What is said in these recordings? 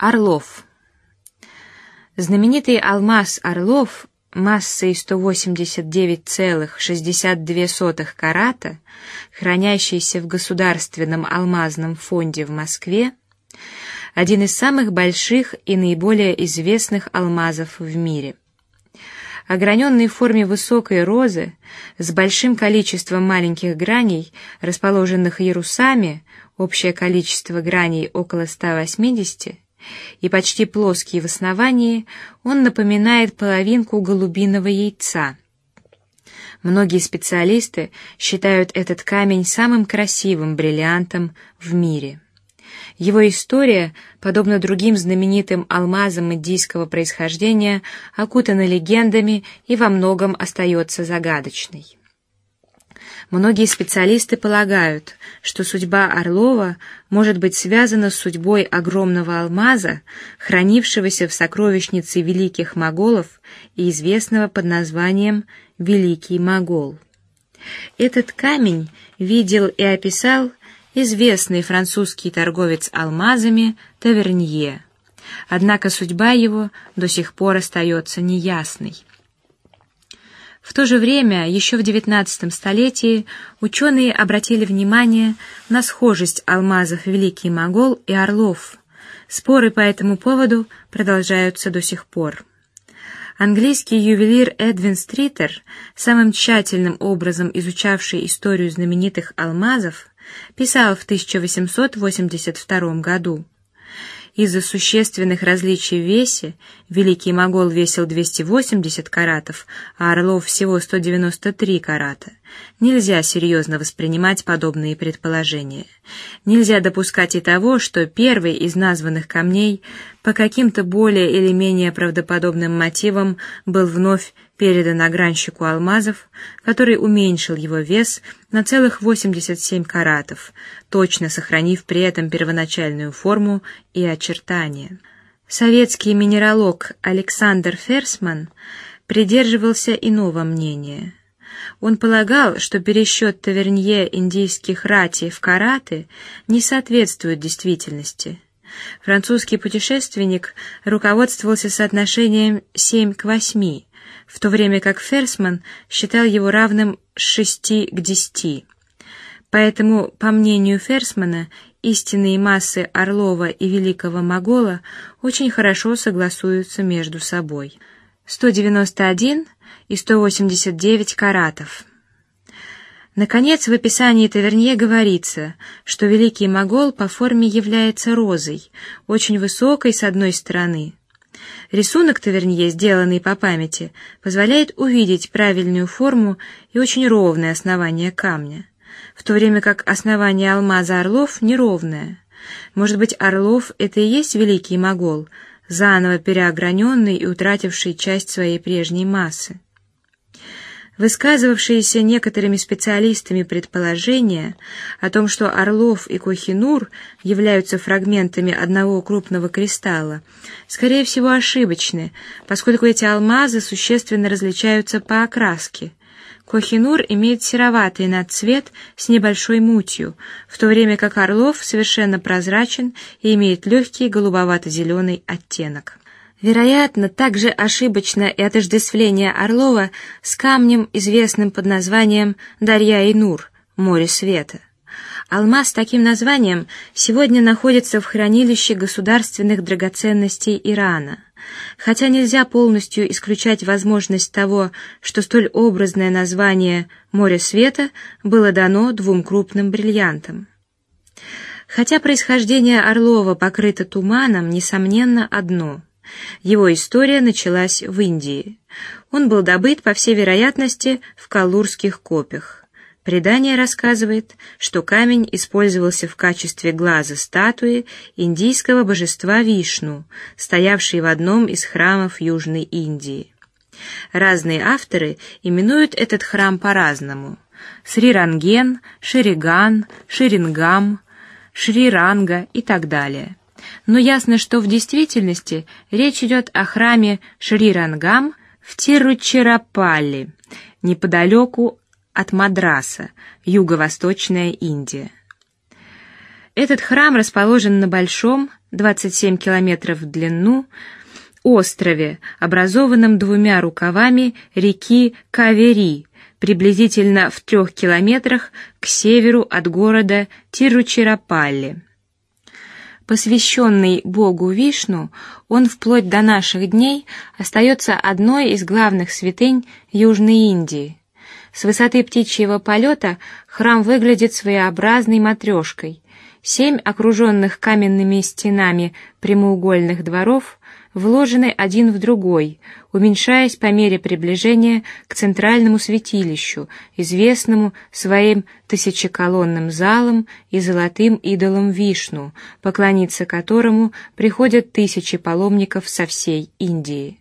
Орлов. Знаменитый алмаз Орлов массой 189,62 карата, хранящийся в Государственном алмазном фонде в Москве, один из самых больших и наиболее известных алмазов в мире. Ограненный в форме высокой розы, с большим количеством маленьких граней, расположенных ярусами, общее количество граней около 180, и почти плоский в основании, он напоминает половинку голубиного яйца. Многие специалисты считают этот камень самым красивым бриллиантом в мире. Его история, подобно другим знаменитым алмазам индийского происхождения, окутана легендами и во многом остается загадочной. Многие специалисты полагают, что судьба Орлова может быть связана с судьбой огромного алмаза, хранившегося в сокровищнице великих моголов и известного под названием Великий Могол. Этот камень видел и описал известный французский торговец алмазами Тавернье. Однако судьба его до сих пор остается неясной. В то же время, еще в XIX столетии, ученые обратили внимание на схожесть алмазов Великий Могол и Орлов. Споры по этому поводу продолжаются до сих пор. Английский ювелир Эдвин Стритер, самым тщательным образом изучавший историю знаменитых алмазов, писал в 1882 году. Из-за существенных различий в весе Великий Могол весил 280 каратов, а Орлов всего 193 карата. Нельзя серьезно воспринимать подобные предположения. Нельзя допускать и того, что первый из названных камней по каким-то более или менее правдоподобным мотивам был вновь передан огранщику алмазов, который уменьшил его вес на целых 87 каратов, точно сохранив при этом первоначальную форму и очертания. Советский минералог Александр Ферсман придерживался иного мнения. Он полагал, что пересчет Тавернье индийских рати в караты не соответствует действительности. Французский путешественник руководствовался соотношением 7 к 8 в то время как Ферсман считал его равным шести к десяти. Поэтому, по мнению Ферсмана, истинные массы Орлова и Великого Могола очень хорошо согласуются между собой. 191 и 189 каратов. Наконец, в описании Тавернье говорится, что Великий Могол по форме является розой, очень высокой с одной стороны, Рисунок Тавернье, сделанный по памяти, позволяет увидеть правильную форму и очень ровное основание камня, в то время как основание алмаза Орлов неровное. Может быть, Орлов это и есть великий могол, заново переограненный и утративший часть своей прежней массы. Высказывавшиеся некоторыми специалистами предположения о том, что Орлов и Кохинур являются фрагментами одного крупного кристалла, скорее всего ошибочны, поскольку эти алмазы существенно различаются по окраске. Кохинур имеет сероватый надцвет с небольшой мутью, в то время как Орлов совершенно прозрачен и имеет легкий голубовато-зеленый оттенок. Вероятно, также ошибочно и отождествление Орлова с камнем, известным под названием Дарья и Нур, море света. Алмаз с таким названием сегодня находится в хранилище государственных драгоценностей Ирана. Хотя нельзя полностью исключать возможность того, что столь образное название море света было дано двум крупным бриллиантам. Хотя происхождение Орлова покрыто туманом, несомненно одно. Его история началась в Индии. Он был добыт, по всей вероятности, в калурских копях. Предание рассказывает, что камень использовался в качестве глаза статуи индийского божества Вишну, стоявшей в одном из храмов Южной Индии. Разные авторы именуют этот храм по-разному: Сриранген, Шириган, Ширингам, Шриранга и так далее но ясно, что в действительности речь идет о храме Шри-Рангам в Тируччирапалли, неподалеку от Мадраса, юго-восточная Индия. Этот храм расположен на большом, 27 километров в длину, острове, образованном двумя рукавами реки Кавери, приблизительно в трех километрах к северу от города Тируччирапалли. Посвященный Богу Вишну, он вплоть до наших дней остается одной из главных святынь Южной Индии. С высоты птичьего полета храм выглядит своеобразной матрешкой. Семь окруженных каменными стенами прямоугольных дворов вложены один в другой, уменьшаясь по мере приближения к центральному святилищу, известному своим тысячеколонным залом и золотым идолом Вишну, поклониться которому приходят тысячи паломников со всей Индии.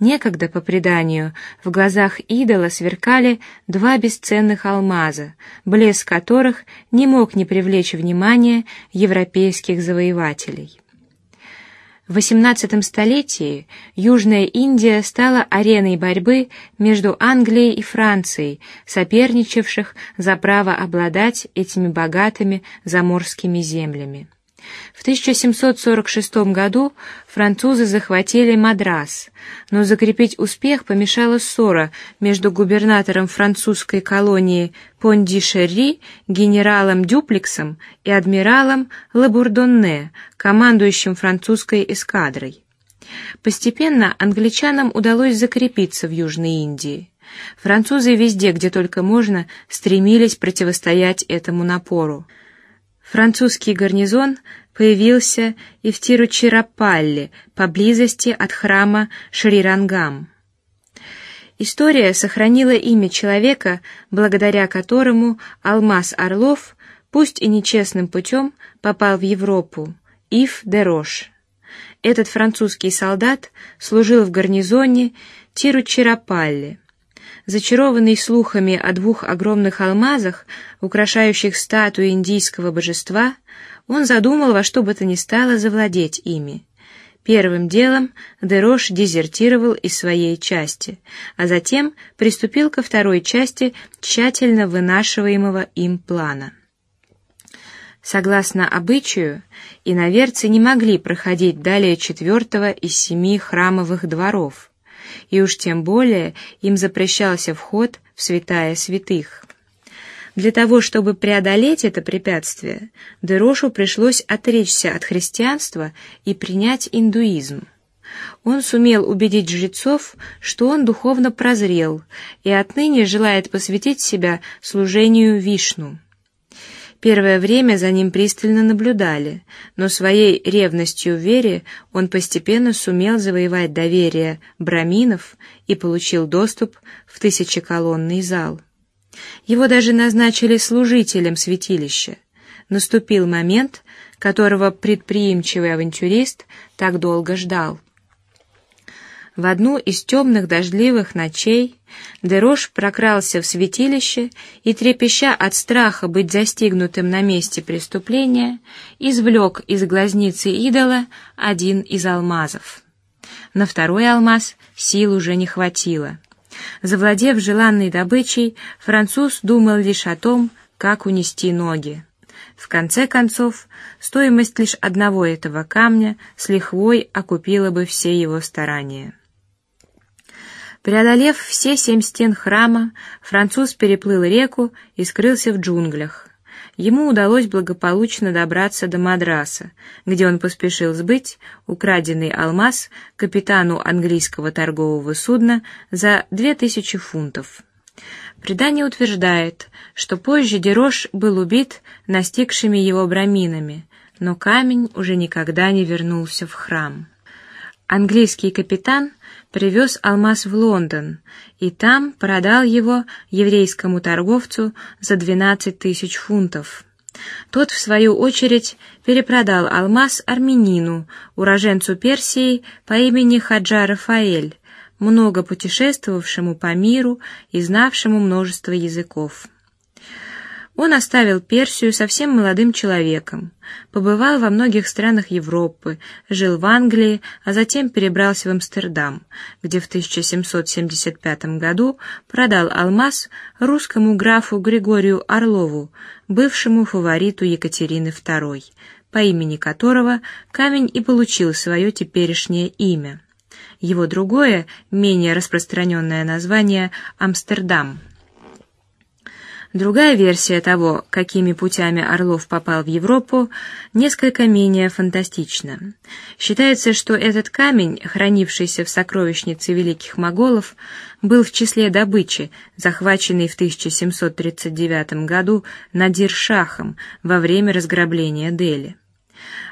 Некогда, по преданию, в глазах идола сверкали два бесценных алмаза, блеск которых не мог не привлечь внимания европейских завоевателей. В XVIII столетии Южная Индия стала ареной борьбы между Англией и Францией, соперничавших за право обладать этими богатыми заморскими землями. В 1746 году французы захватили Мадрас, но закрепить успех помешала ссора между губернатором французской колонии Пондишери генералом Дюплексом и адмиралом Лабурдонне, командующим французской эскадрой. Постепенно англичанам удалось закрепиться в Южной Индии. Французы везде, где только можно, стремились противостоять этому напору. Французский гарнизон появился и в Тируччирапалли, поблизости от храма Шрирангам. История сохранила имя человека, благодаря которому Алмаз Орлов, пусть и нечестным путем, попал в Европу. Ив де Рош. Этот французский солдат служил в гарнизоне Тируччирапалли. Зачарованный слухами о двух огромных алмазах, украшающих статую индийского божества, он задумал во что бы то ни стало завладеть ими. Первым делом Дерош дезертировал из своей части, а затем приступил ко второй части тщательно вынашиваемого им плана. Согласно обычаю, иноверцы не могли проходить далее четвертого из семи храмовых дворов и уж тем более им запрещался вход в святая святых. Для того, чтобы преодолеть это препятствие, Дерошу пришлось отречься от христианства и принять индуизм. Он сумел убедить жрецов, что он духовно прозрел и отныне желает посвятить себя служению Вишну. Первое время за ним пристально наблюдали, но своей ревностью в вере он постепенно сумел завоевать доверие браминов и получил доступ в тысячеколонный зал. Его даже назначили служителем святилища. Наступил момент, которого предприимчивый авантюрист так долго ждал. В одну из темных дождливых ночей Дерош прокрался в святилище и, трепеща от страха быть застигнутым на месте преступления, извлек из глазницы идола один из алмазов. На второй алмаз сил уже не хватило. Завладев желанной добычей, француз думал лишь о том, как унести ноги. В конце концов, стоимость лишь одного этого камня с лихвой окупила бы все его старания. Преодолев все семь стен храма, француз переплыл реку и скрылся в джунглях. Ему удалось благополучно добраться до Мадраса, где он поспешил сбыть украденный алмаз капитану английского торгового судна за две тысячи фунтов. Предание утверждает, что позже Дерош был убит настигшими его браминами, но камень уже никогда не вернулся в храм. Английский капитан привез алмаз в Лондон и там продал его еврейскому торговцу за двенадцать тысяч фунтов. Тот в свою очередь перепродал алмаз армянину, уроженцу Персии по имени Хаджа Рафаэль, много путешествовавшему по миру и знавшему множество языков. Он оставил Персию совсем молодым человеком, побывал во многих странах Европы, жил в Англии, а затем перебрался в Амстердам, где в 1775 году продал алмаз русскому графу Григорию Орлову, бывшему фавориту Екатерины II, по имени которого камень и получил свое теперешнее имя. Его другое, менее распространенное название Амстердам. Другая версия того, какими путями Орлов попал в Европу, несколько менее фантастична. Считается, что этот камень, хранившийся в сокровищнице великих моголов, был в числе добычи, захваченной в 1739 году Надир-шахом во время разграбления Дели.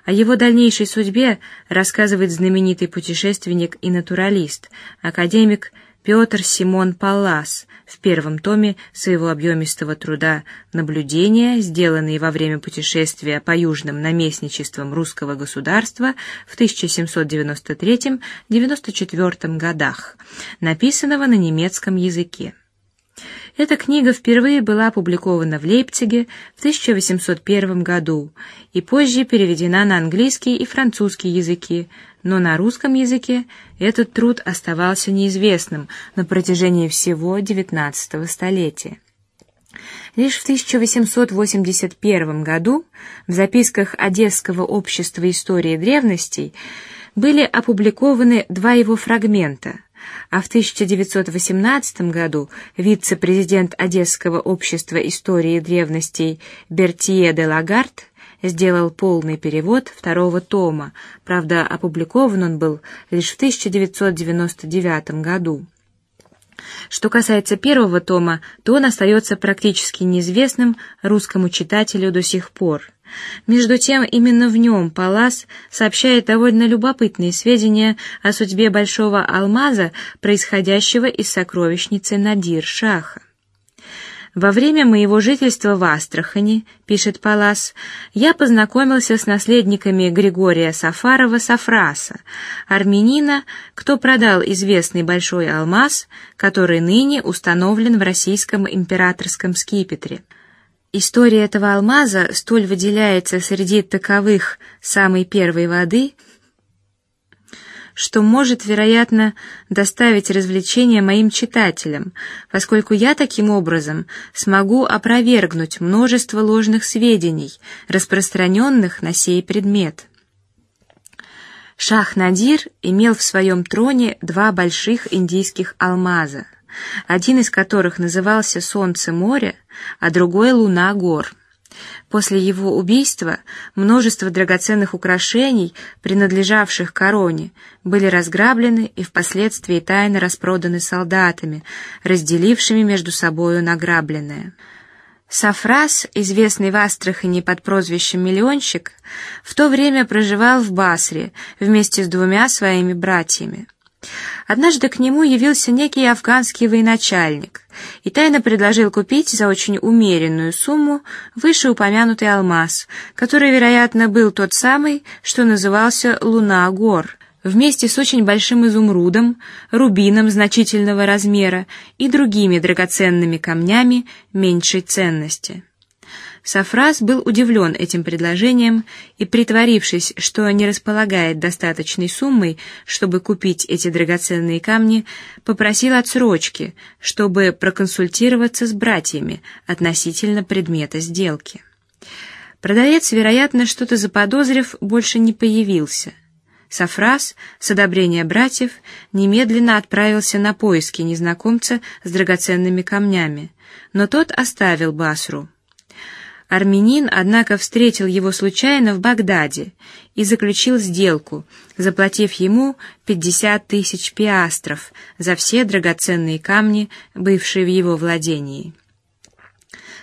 О его дальнейшей судьбе рассказывает знаменитый путешественник и натуралист, академик Петр Симон Паллас в первом томе своего объемистого труда «Наблюдения, сделанные во время путешествия по южным наместничествам русского государства в 1793-94 годах», написанного на немецком языке. Эта книга впервые была опубликована в Лейпциге в 1801 году и позже переведена на английский и французский языки, но на русском языке этот труд оставался неизвестным на протяжении всего XIX столетия. Лишь в 1881 году в записках Одесского общества истории древностей были опубликованы два его фрагмента а в 1918 году вице-президент Одесского общества истории древностей Бертье де Лагард сделал полный перевод второго тома, правда, опубликован он был лишь в 1999 году. Что касается первого тома, то он остается практически неизвестным русскому читателю до сих пор. Между тем, именно в нем Палас сообщает довольно любопытные сведения о судьбе большого алмаза, происходящего из сокровищницы Надир-Шаха. Во время моего жительства в Астрахани, пишет Палас, я познакомился с наследниками Григория Сафарова Сафраса, армянина, кто продал известный большой алмаз, который ныне установлен в российском императорском скипетре. История этого алмаза столь выделяется среди таковых самой первой воды, что может, вероятно, доставить развлечение моим читателям, поскольку я таким образом смогу опровергнуть множество ложных сведений, распространенных на сей предмет. Шах Надир имел в своем троне два больших индийских алмаза один из которых назывался Солнце моря, а другой Луна гор. После его убийства множество драгоценных украшений, принадлежавших короне, были разграблены и впоследствии тайно распроданы солдатами, разделившими между собою награбленное. Сафрас, известный в Астрахани под прозвищем Миллионщик, в то время проживал в Басре вместе с двумя своими братьями. Однажды к нему явился некий афганский военачальник и тайно предложил купить за очень умеренную сумму вышеупомянутый алмаз, который, вероятно, был тот самый, что назывался Луна гор, вместе с очень большим изумрудом, рубином значительного размера и другими драгоценными камнями меньшей ценности. Сафрас был удивлен этим предложением и, притворившись, что не располагает достаточной суммой, чтобы купить эти драгоценные камни, попросил отсрочки, чтобы проконсультироваться с братьями относительно предмета сделки. Продавец, вероятно, что-то заподозрив, больше не появился. Сафрас, с одобрения братьев, немедленно отправился на поиски незнакомца с драгоценными камнями, но тот оставил Басру. Армянин, однако, встретил его случайно в Багдаде и заключил сделку, заплатив ему пятьдесят тысяч пиастров за все драгоценные камни, бывшие в его владении.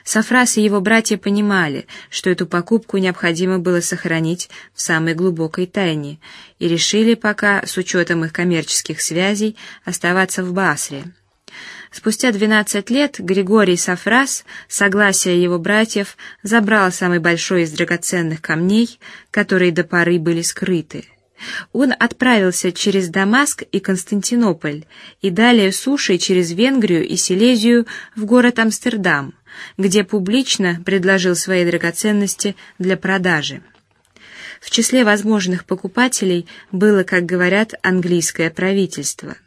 Сафрас и его братья понимали, что эту покупку необходимо было сохранить в самой глубокой тайне, и решили пока, с учетом их коммерческих связей, оставаться в Басре. Спустя двенадцать лет Григорий Сафрас, согласие его братьев, забрал самый большой из драгоценных камней, которые до поры были скрыты. Он отправился через Дамаск и Константинополь и далее сушей через Венгрию и Силезию в город Амстердам, где публично предложил свои драгоценности для продажи. В числе возможных покупателей было, как говорят, английское правительство.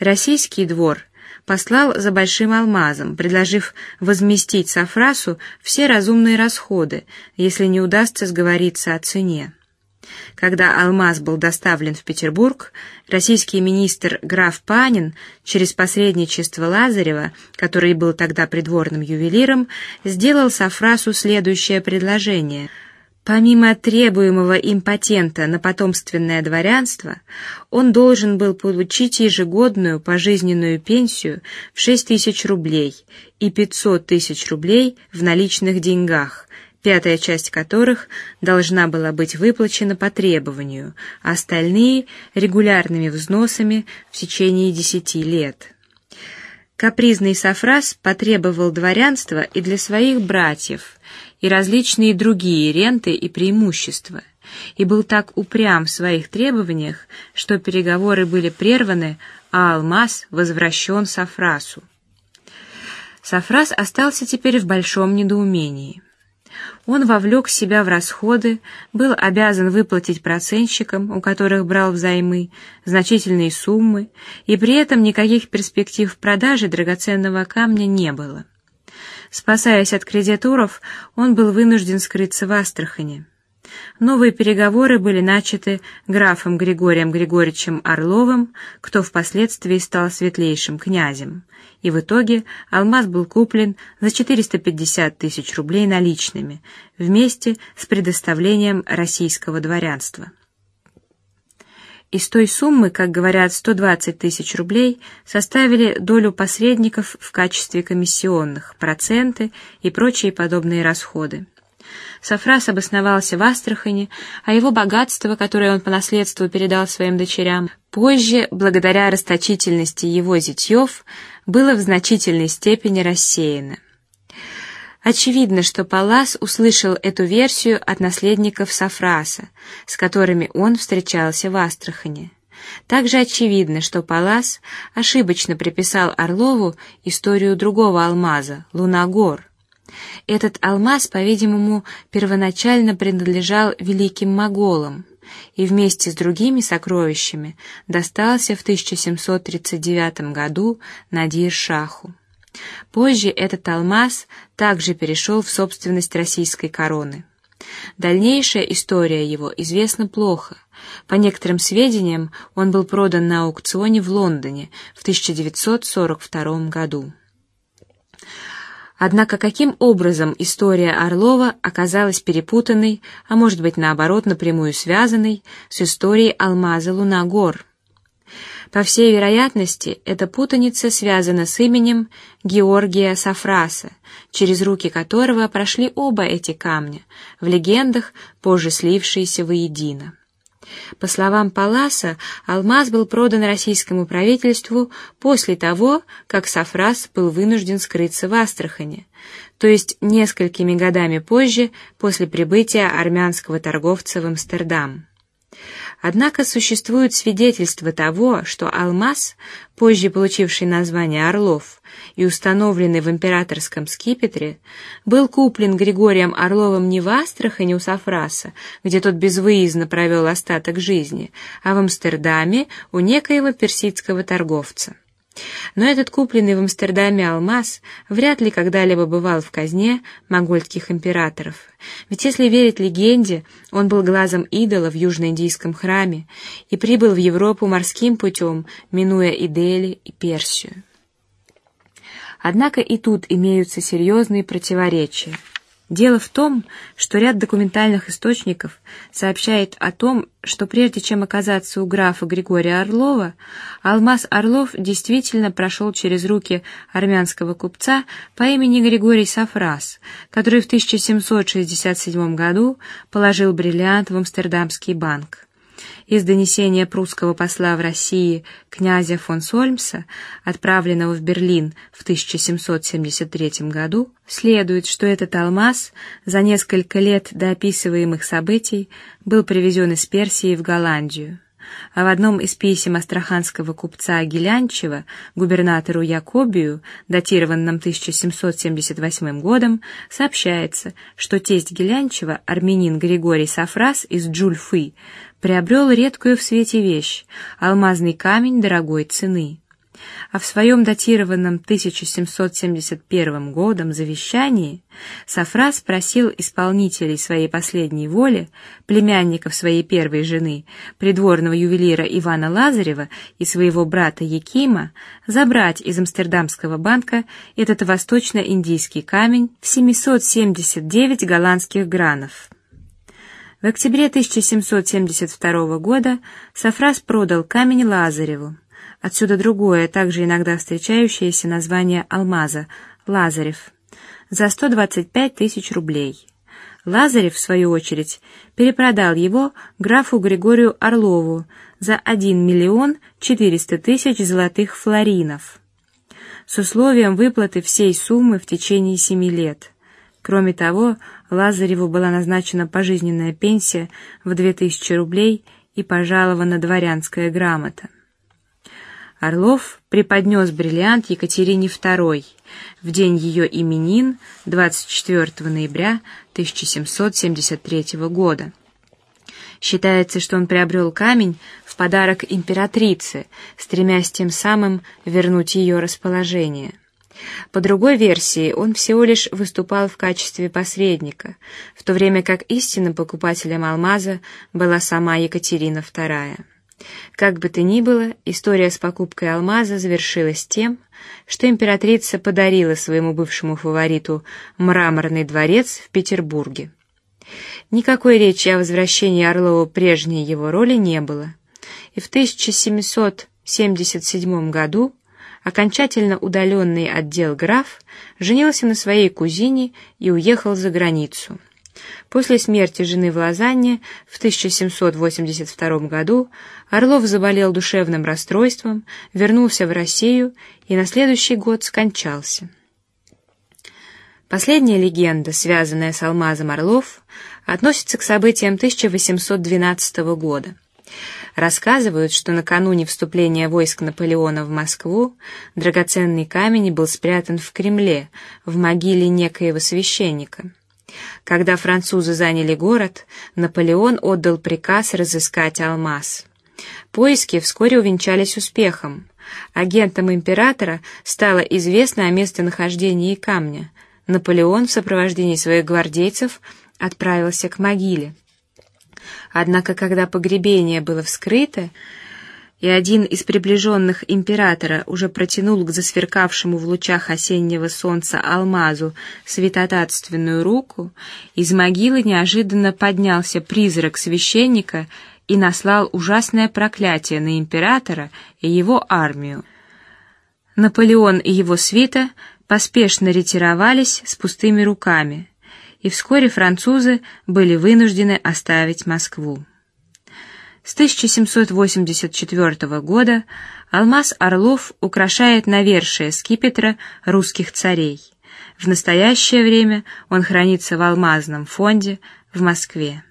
Российский двор послал за большим алмазом, предложив возместить Сафрасу все разумные расходы, если не удастся сговориться о цене. Когда алмаз был доставлен в Петербург, российский министр граф Панин через посредничество Лазарева, который был тогда придворным ювелиром, сделал Сафрасу следующее предложение. Помимо требуемого им патента на потомственное дворянство, он должен был получить ежегодную пожизненную пенсию в шесть тысяч рублей и пятьсот тысяч рублей в наличных деньгах, пятая часть которых должна была быть выплачена по требованию, а остальные регулярными взносами в течение десяти лет. Капризный Сафрас потребовал дворянства и для своих братьев, и различные другие ренты и преимущества, и был так упрям в своих требованиях, что переговоры были прерваны, а алмаз возвращен Сафрасу. Сафрас остался теперь в большом недоумении. Он вовлек себя в расходы, был обязан выплатить процентщикам, у которых брал взаймы, значительные суммы, и при этом никаких перспектив продажи драгоценного камня не было. Спасаясь от кредиторов, он был вынужден скрыться в Астрахани. Новые переговоры были начаты графом Григорием Григорьевичем Орловым, кто впоследствии стал светлейшим князем, и в итоге алмаз был куплен за 450 тысяч рублей наличными, вместе с предоставлением российского дворянства. Из той суммы, как говорят, 120 тысяч рублей составили долю посредников в качестве комиссионных, проценты и прочие подобные расходы. Сафрас обосновался в Астрахани, а его богатство, которое он по наследству передал своим дочерям, позже, благодаря расточительности его зятьев, было в значительной степени рассеяно. Очевидно, что Палас услышал эту версию от наследников Сафраса, с которыми он встречался в Астрахани. Также очевидно, что Палас ошибочно приписал Орлову историю другого алмаза, Лунагор. Этот алмаз, по-видимому, первоначально принадлежал великим моголам и вместе с другими сокровищами достался в 1739 году Надир-шаху. Позже этот алмаз также перешел в собственность российской короны. Дальнейшая история его известна плохо. По некоторым сведениям, он был продан на аукционе в Лондоне в 1942 году. Однако каким образом история Орлова оказалась перепутанной, а может быть наоборот напрямую связанной с историей алмаза Лунагор? По всей вероятности, эта путаница связана с именем Георгия Сафраса, через руки которого прошли оба эти камня, в легендах позже слившиеся воедино. По словам Паласа, алмаз был продан российскому правительству после того, как Сафрас был вынужден скрыться в Астрахани, то есть несколькими годами позже, после прибытия армянского торговца в Амстердам. Однако существуют свидетельства того, что алмаз, позже получивший название Орлов и установленный в императорском скипетре, был куплен Григорием Орловым не в Астрахани у Сафраса, где тот безвыездно провел остаток жизни, а в Амстердаме у некоего персидского торговца. Но этот купленный в Амстердаме алмаз вряд ли когда-либо бывал в казне могольских императоров. Ведь если верить легенде, он был глазом идола в южноиндийском храме и прибыл в Европу морским путем, минуя и Дели, и Персию. Однако и тут имеются серьезные противоречия. Дело в том, что ряд документальных источников сообщает о том, что прежде чем оказаться у графа Григория Орлова, алмаз Орлов действительно прошел через руки армянского купца по имени Григорий Сафрас, который в 1767 году положил бриллиант в Амстердамский банк. Из донесения прусского посла в России князя фон Сольмса, отправленного в Берлин в 1773 году, следует, что этот алмаз за несколько лет до описываемых событий был привезен из Персии в Голландию. А в одном из писем астраханского купца Гелянчева губернатору Якобию, датированном 1778 годом, сообщается, что тесть Гелянчева, армянин Григорий Сафрас из Джульфы, приобрел редкую в свете вещь — алмазный камень дорогой цены а в своем датированном 1771 годом завещании Сафрас просил исполнителей своей последней воли, племянников своей первой жены, придворного ювелира Ивана Лазарева и своего брата Якима, забрать из Амстердамского банка этот восточно-индийский камень в 779 голландских гранов. В октябре 1772 года Сафрас продал камень Лазареву. Отсюда другое, также иногда встречающееся название алмаза — Лазарев, за 125 тысяч рублей. Лазарев, в свою очередь, перепродал его графу Григорию Орлову за 1 миллион 400 тысяч золотых флоринов с условием выплаты всей суммы в течение семи лет. Кроме того, Лазареву была назначена пожизненная пенсия в 2000 рублей и пожалована дворянская грамота. Орлов преподнес бриллиант Екатерине II в день ее именин 24 ноября 1773 года. Считается, что он приобрел камень в подарок императрице, стремясь тем самым вернуть ее расположение. По другой версии, он всего лишь выступал в качестве посредника, в то время как истинным покупателем алмаза была сама Екатерина II. Как бы то ни было, история с покупкой алмаза завершилась тем, что императрица подарила своему бывшему фавориту мраморный дворец в Петербурге. Никакой речи о возвращении Орлова прежней его роли не было, и в 1777 году окончательно удаленный отдел граф женился на своей кузине и уехал за границу. После смерти жены в Лозанне в 1782 году Орлов заболел душевным расстройством, вернулся в Россию и на следующий год скончался. Последняя легенда, связанная с алмазом Орлов, относится к событиям 1812 года. Рассказывают, что накануне вступления войск Наполеона в Москву драгоценный камень был спрятан в Кремле в могиле некоего священника. Когда французы заняли город, Наполеон отдал приказ разыскать алмаз. Поиски вскоре увенчались успехом. Агентам императора стало известно о местонахождении камня. Наполеон в сопровождении своих гвардейцев отправился к могиле. Однако, когда погребение было вскрыто, и один из приближенных императора уже протянул к засверкавшему в лучах осеннего солнца алмазу святотатственную руку, из могилы неожиданно поднялся призрак священника и наслал ужасное проклятие на императора и его армию. Наполеон и его свита поспешно ретировались с пустыми руками, и вскоре французы были вынуждены оставить Москву. С 1784 года алмаз Орлов украшает навершие скипетра русских царей. В настоящее время он хранится в алмазном фонде в Москве.